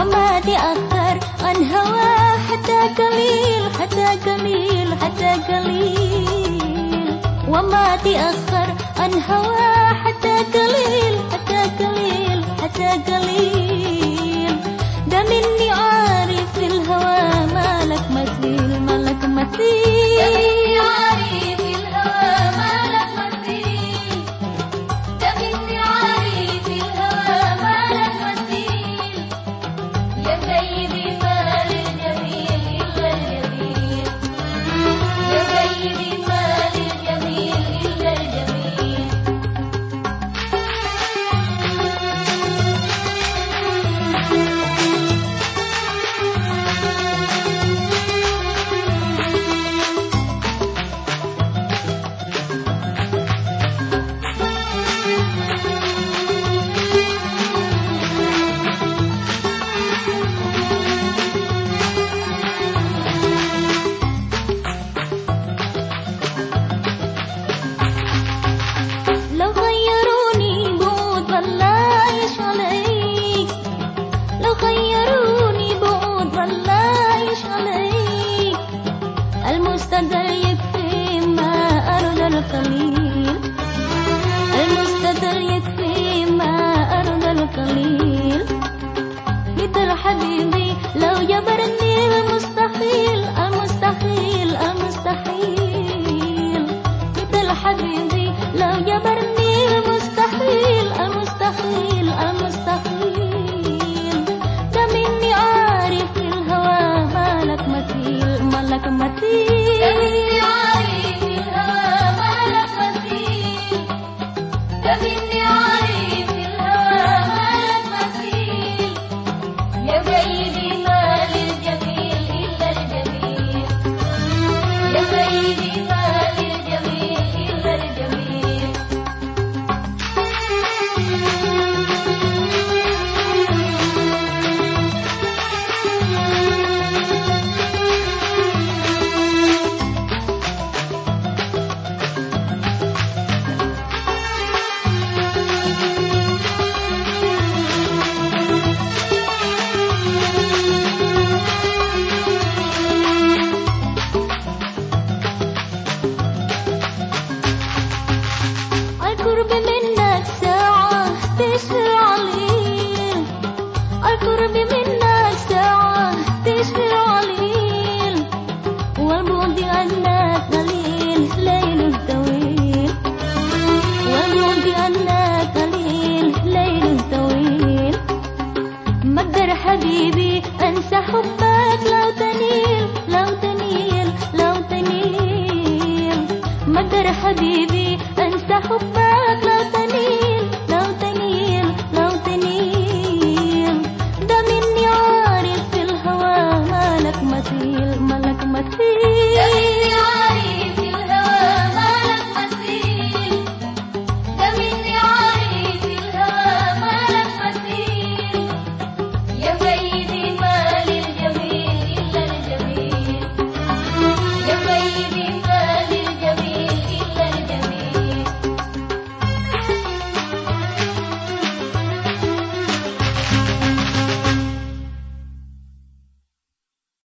وما تأخر عن هواه حتى قليل حتى قليل حتى قليل. وما تأخر عن هواه حتى قليل حتى قليل حتى قليل. ده مني 等 حبيبي أنسى حبك لو تنيل لو تنيل لو تنيل. مقدر حبيبي أنسى حبك لو تنيل.